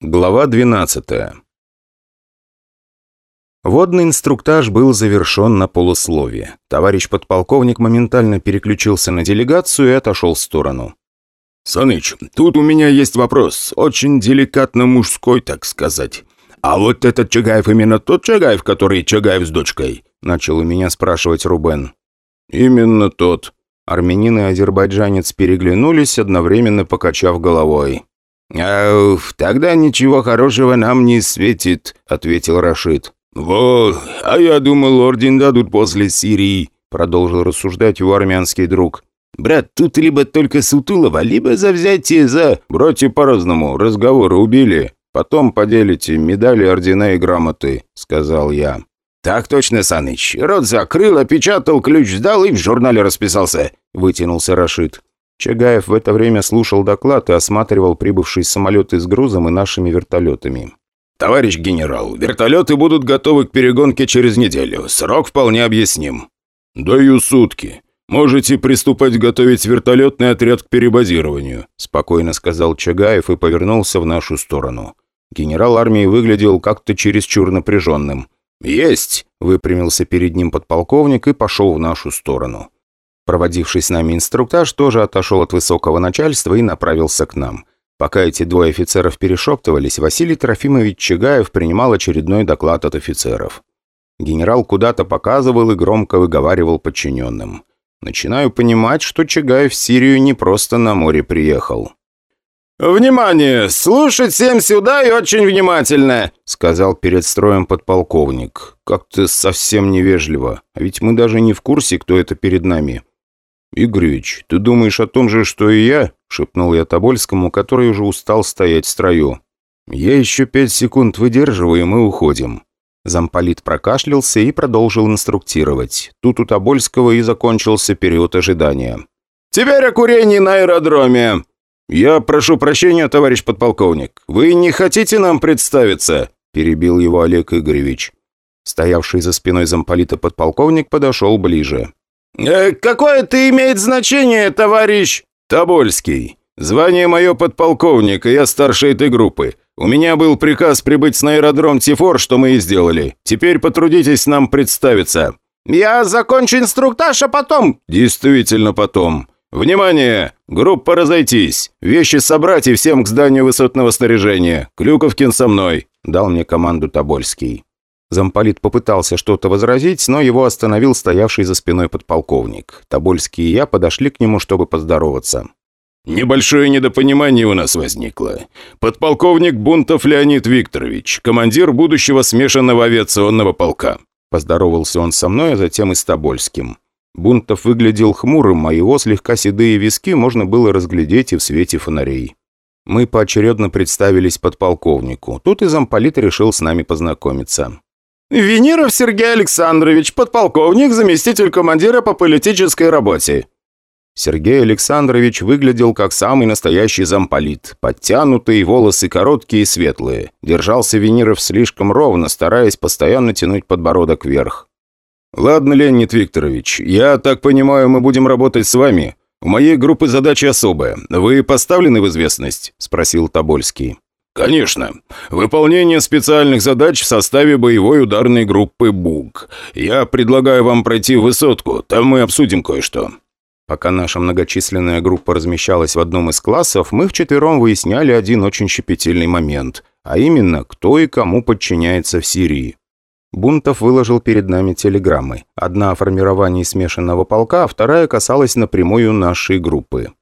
Глава 12 Водный инструктаж был завершен на полусловие. Товарищ подполковник моментально переключился на делегацию и отошел в сторону. «Саныч, тут у меня есть вопрос, очень деликатно мужской, так сказать. А вот этот Чагаев именно тот Чагаев, который Чагаев с дочкой?» Начал у меня спрашивать Рубен. «Именно тот». Армянин и азербайджанец переглянулись, одновременно покачав головой. «Ауф, тогда ничего хорошего нам не светит», — ответил Рашид. «Вот, а я думал, орден дадут после Сирии», — продолжил рассуждать его армянский друг. «Брат, тут либо только Сутулова, либо за взятие за...» «Братья по-разному, разговоры убили. Потом поделите медали, ордена и грамоты», — сказал я. «Так точно, Саныч. Рот закрыл, опечатал, ключ сдал и в журнале расписался», — вытянулся Рашид. Чагаев в это время слушал доклад и осматривал прибывшие самолеты с грузом и нашими вертолетами. «Товарищ генерал, вертолеты будут готовы к перегонке через неделю. Срок вполне объясним». «Даю сутки. Можете приступать готовить вертолетный отряд к перебазированию», спокойно сказал Чагаев и повернулся в нашу сторону. Генерал армии выглядел как-то чересчур напряженным. «Есть!» – выпрямился перед ним подполковник и пошел в нашу сторону. Проводивший с нами инструктаж тоже отошел от высокого начальства и направился к нам. Пока эти двое офицеров перешептывались, Василий Трофимович Чагаев принимал очередной доклад от офицеров. Генерал куда-то показывал и громко выговаривал подчиненным. Начинаю понимать, что Чагаев в Сирию не просто на море приехал. «Внимание! Слушать всем сюда и очень внимательно!» Сказал перед строем подполковник. Как-то совсем невежливо. А ведь мы даже не в курсе, кто это перед нами. «Игоревич, ты думаешь о том же, что и я?» – шепнул я Тобольскому, который уже устал стоять в строю. «Я еще пять секунд выдерживаю, и мы уходим». Замполит прокашлялся и продолжил инструктировать. Тут у Тобольского и закончился период ожидания. «Теперь о курении на аэродроме!» «Я прошу прощения, товарищ подполковник. Вы не хотите нам представиться?» – перебил его Олег Игоревич. Стоявший за спиной замполита подполковник подошел ближе. «Э, «Какое это имеет значение, товарищ?» «Тобольский. Звание мое подполковник, и я старший этой группы. У меня был приказ прибыть на аэродром Тифор, что мы и сделали. Теперь потрудитесь нам представиться». «Я закончу инструктаж, а потом...» «Действительно потом. Внимание! Группа разойтись. Вещи собрать и всем к зданию высотного снаряжения. Клюковкин со мной», — дал мне команду Тобольский. Замполит попытался что-то возразить, но его остановил стоявший за спиной подполковник. Тобольский и я подошли к нему, чтобы поздороваться. «Небольшое недопонимание у нас возникло. Подполковник Бунтов Леонид Викторович, командир будущего смешанного авиационного полка». Поздоровался он со мной, а затем и с Тобольским. Бунтов выглядел хмурым, а его слегка седые виски можно было разглядеть и в свете фонарей. Мы поочередно представились подполковнику. Тут и замполит решил с нами познакомиться. «Венеров Сергей Александрович, подполковник, заместитель командира по политической работе». Сергей Александрович выглядел как самый настоящий замполит. Подтянутые, волосы короткие и светлые. Держался Венеров слишком ровно, стараясь постоянно тянуть подбородок вверх. «Ладно, Леонид Викторович, я так понимаю, мы будем работать с вами. У моей группы задача особая. Вы поставлены в известность?» – спросил Тобольский. «Конечно. Выполнение специальных задач в составе боевой ударной группы «Буг». Я предлагаю вам пройти в высотку, там мы обсудим кое-что». Пока наша многочисленная группа размещалась в одном из классов, мы вчетвером выясняли один очень щепетильный момент, а именно, кто и кому подчиняется в Сирии. Бунтов выложил перед нами телеграммы. Одна о формировании смешанного полка, а вторая касалась напрямую нашей группы.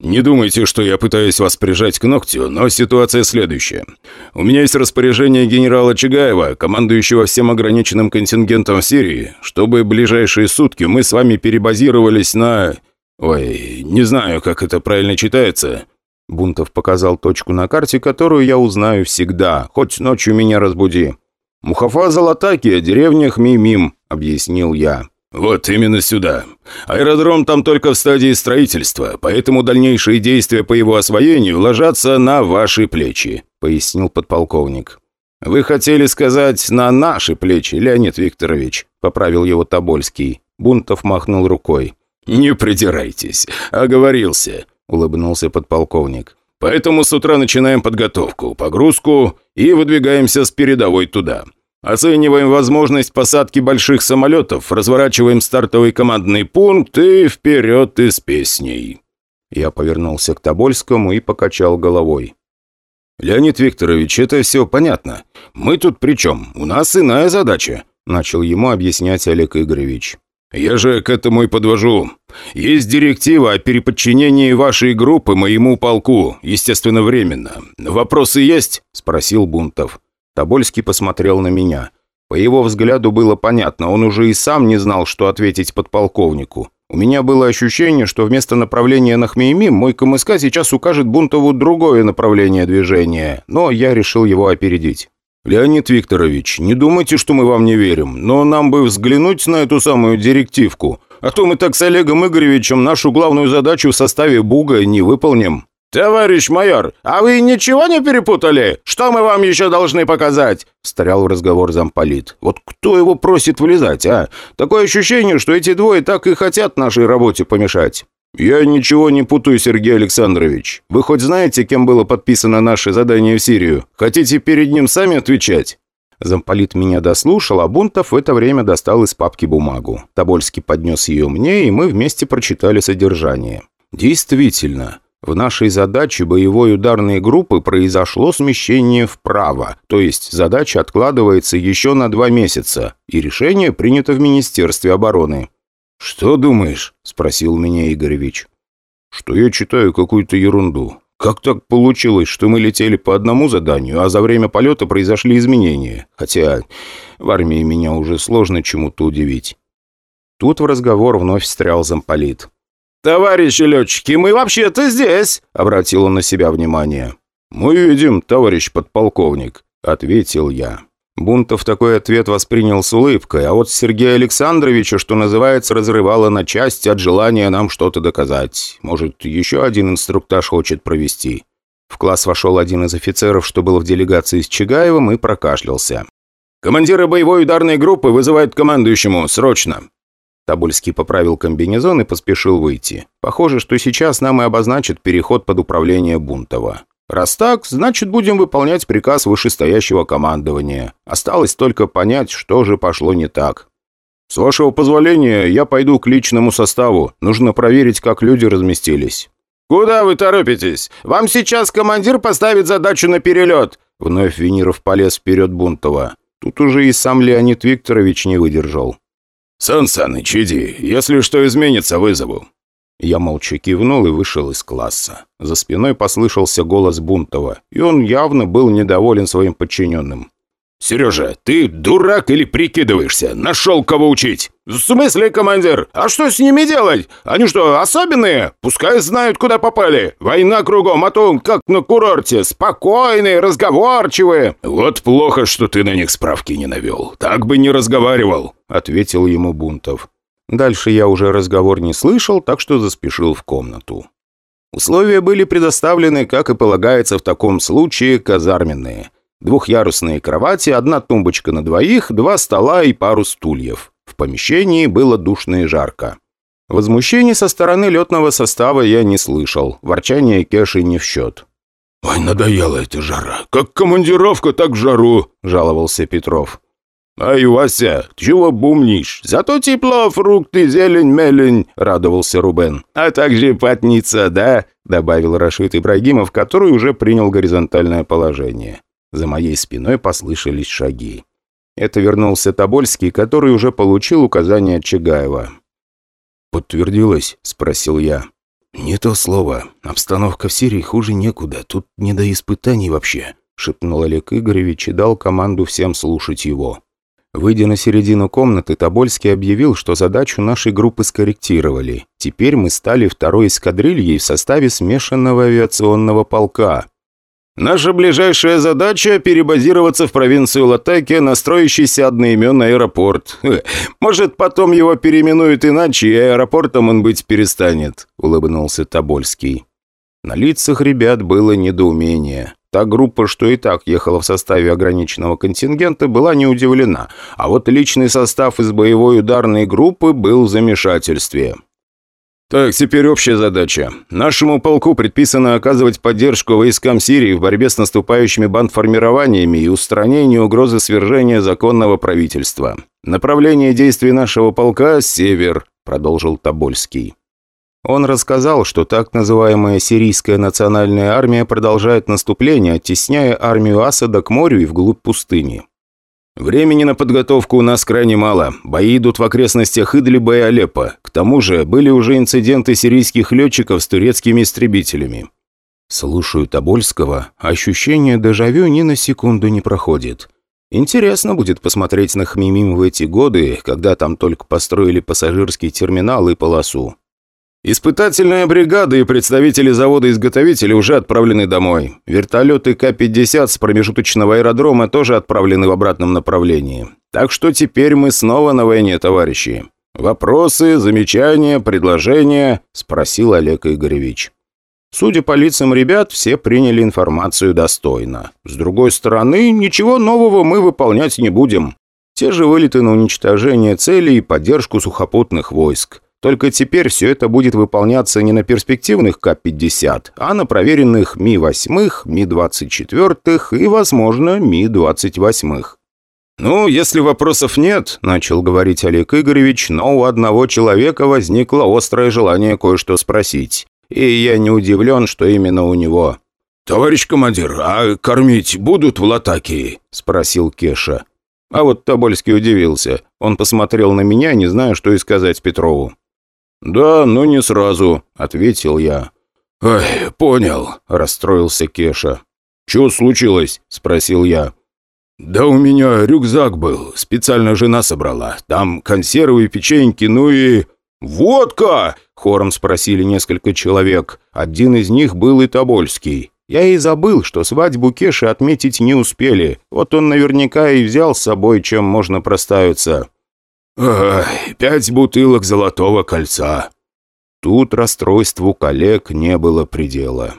«Не думайте, что я пытаюсь вас прижать к ногтю, но ситуация следующая. У меня есть распоряжение генерала Чигаева, командующего всем ограниченным контингентом в Сирии, чтобы ближайшие сутки мы с вами перебазировались на... Ой, не знаю, как это правильно читается». Бунтов показал точку на карте, которую я узнаю всегда, хоть ночью меня разбуди. «Мухафа Золотаки, деревня Хмимим», — объяснил я. «Вот именно сюда. Аэродром там только в стадии строительства, поэтому дальнейшие действия по его освоению ложатся на ваши плечи», — пояснил подполковник. «Вы хотели сказать «на наши плечи», Леонид Викторович», — поправил его Тобольский. Бунтов махнул рукой. «Не придирайтесь. Оговорился», — улыбнулся подполковник. Поэтому с утра начинаем подготовку, погрузку и выдвигаемся с передовой туда. Оцениваем возможность посадки больших самолетов, разворачиваем стартовый командный пункт и вперед из песней». Я повернулся к Тобольскому и покачал головой. «Леонид Викторович, это все понятно. Мы тут при чем? У нас иная задача», – начал ему объяснять Олег Игоревич. «Я же к этому и подвожу. Есть директива о переподчинении вашей группы моему полку, естественно, временно. Вопросы есть?» – спросил Бунтов. Тобольский посмотрел на меня. По его взгляду было понятно, он уже и сам не знал, что ответить подполковнику. У меня было ощущение, что вместо направления на Хмеймим мой КМСК сейчас укажет Бунтову другое направление движения, но я решил его опередить. «Леонид Викторович, не думайте, что мы вам не верим, но нам бы взглянуть на эту самую директивку, а то мы так с Олегом Игоревичем нашу главную задачу в составе Буга не выполним». «Товарищ майор, а вы ничего не перепутали? Что мы вам еще должны показать?» Встрял в разговор замполит. «Вот кто его просит влезать, а? Такое ощущение, что эти двое так и хотят нашей работе помешать». «Я ничего не путаю, Сергей Александрович. Вы хоть знаете, кем было подписано наше задание в Сирию? Хотите перед ним сами отвечать?» Замполит меня дослушал, а Бунтов в это время достал из папки бумагу. Тобольский поднес ее мне, и мы вместе прочитали содержание. Действительно, в нашей задаче боевой ударной группы произошло смещение вправо, то есть задача откладывается еще на два месяца, и решение принято в Министерстве обороны. «Что думаешь?» – спросил меня Игоревич. «Что я читаю какую-то ерунду. Как так получилось, что мы летели по одному заданию, а за время полета произошли изменения? Хотя в армии меня уже сложно чему-то удивить». Тут в разговор вновь встрял замполит. «Товарищи летчики, мы вообще-то здесь!» — обратил он на себя внимание. «Мы видим, товарищ подполковник», — ответил я. Бунтов такой ответ воспринял с улыбкой, а вот Сергея Александровича, что называется, разрывало на части от желания нам что-то доказать. Может, еще один инструктаж хочет провести. В класс вошел один из офицеров, что был в делегации с Чигаевым, и прокашлялся. «Командира боевой ударной группы вызывают командующему. Срочно!» Тобольский поправил комбинезон и поспешил выйти. Похоже, что сейчас нам и обозначат переход под управление Бунтова. Раз так, значит, будем выполнять приказ вышестоящего командования. Осталось только понять, что же пошло не так. С вашего позволения, я пойду к личному составу. Нужно проверить, как люди разместились. «Куда вы торопитесь? Вам сейчас командир поставит задачу на перелет!» Вновь Венеров полез вперед Бунтова. Тут уже и сам Леонид Викторович не выдержал. «Сан Саныч, иди. Если что изменится, вызову». Я молча кивнул и вышел из класса. За спиной послышался голос Бунтова, и он явно был недоволен своим подчиненным. «Сережа, ты дурак или прикидываешься? Нашел кого учить!» «В смысле, командир? А что с ними делать? Они что, особенные? Пускай знают, куда попали. Война кругом, а то как на курорте. Спокойные, разговорчивые». «Вот плохо, что ты на них справки не навел. Так бы не разговаривал», — ответил ему Бунтов. Дальше я уже разговор не слышал, так что заспешил в комнату. Условия были предоставлены, как и полагается в таком случае, казарменные. Двухъярусные кровати, одна тумбочка на двоих, два стола и пару стульев. В помещении было душно и жарко. Возмущений со стороны летного состава я не слышал. Ворчание Кеши не в счет. «Ой, надоела эта жара. Как командировка, так жару», – жаловался Петров. «Ай, Вася, чего бумнишь? Зато тепло, фрукты, зелень, мелень», — радовался Рубен. «А также потница, да?» — добавил Рашид Ибрагимов, который уже принял горизонтальное положение. За моей спиной послышались шаги. Это вернулся Тобольский, который уже получил указание от Чагаева. «Подтвердилось?» – спросил я. «Не то слово. Обстановка в Сирии хуже некуда. Тут не до испытаний вообще», – шепнул Олег Игоревич и дал команду всем слушать его. Выйдя на середину комнаты, Тобольский объявил, что задачу нашей группы скорректировали. Теперь мы стали второй эскадрильей в составе смешанного авиационного полка. Наша ближайшая задача – перебазироваться в провинцию Латакия на строящийся одноименный аэропорт. Может, потом его переименуют иначе, и аэропортом он быть перестанет», – улыбнулся Тобольский. На лицах ребят было недоумение. Та группа, что и так ехала в составе ограниченного контингента, была не удивлена, а вот личный состав из боевой ударной группы был в замешательстве. «Так, теперь общая задача. Нашему полку предписано оказывать поддержку войскам Сирии в борьбе с наступающими бандформированиями и устранению угрозы свержения законного правительства. Направление действий нашего полка – север», – продолжил Тобольский. Он рассказал, что так называемая сирийская национальная армия продолжает наступление, оттесняя армию Асада к морю и вглубь пустыни. Времени на подготовку у нас крайне мало. Бои идут в окрестностях Идлиба и Алеппо. К тому же были уже инциденты сирийских летчиков с турецкими истребителями. Слушаю Тобольского, ощущение дежавю ни на секунду не проходит. Интересно будет посмотреть на Хмимим в эти годы, когда там только построили пассажирский терминал и полосу. Испытательная бригада и представители завода-изготовителя уже отправлены домой. Вертолеты К-50 с промежуточного аэродрома тоже отправлены в обратном направлении. Так что теперь мы снова на войне, товарищи. Вопросы, замечания, предложения?» – спросил Олег Игоревич. Судя по лицам ребят, все приняли информацию достойно. С другой стороны, ничего нового мы выполнять не будем. Те же вылеты на уничтожение целей и поддержку сухопутных войск. Только теперь все это будет выполняться не на перспективных К-50, а на проверенных Ми-8, Ми-24 и, возможно, Ми-28. «Ну, если вопросов нет», – начал говорить Олег Игоревич, но у одного человека возникло острое желание кое-что спросить. И я не удивлен, что именно у него. «Товарищ командир, а кормить будут в Латакии?» – спросил Кеша. А вот Тобольский удивился. Он посмотрел на меня, не зная, что и сказать Петрову. «Да, но не сразу», — ответил я. «Ой, понял», — расстроился Кеша. «Чего случилось?» — спросил я. «Да у меня рюкзак был, специально жена собрала. Там консервы, печеньки, ну и...» «Водка!» — хором спросили несколько человек. Один из них был и Тобольский. Я и забыл, что свадьбу Кеши отметить не успели. Вот он наверняка и взял с собой, чем можно проставиться. «Ой, пять бутылок золотого кольца». Тут расстройству коллег не было предела.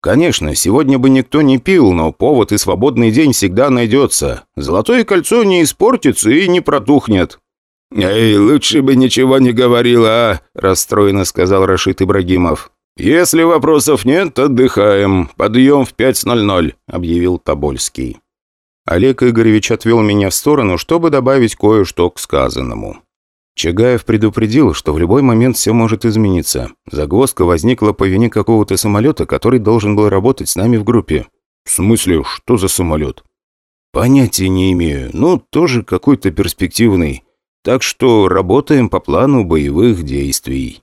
Конечно, сегодня бы никто не пил, но повод и свободный день всегда найдется. Золотое кольцо не испортится и не протухнет. «Эй, лучше бы ничего не говорила, а?» – расстроенно сказал Рашид Ибрагимов. «Если вопросов нет, отдыхаем. Подъем в 5.00», – объявил Тобольский. Олег Игоревич отвел меня в сторону, чтобы добавить кое-что к сказанному. Чагаев предупредил, что в любой момент все может измениться. Загвоздка возникла по вине какого-то самолета, который должен был работать с нами в группе. «В смысле, что за самолет?» «Понятия не имею. Ну, тоже какой-то перспективный. Так что работаем по плану боевых действий».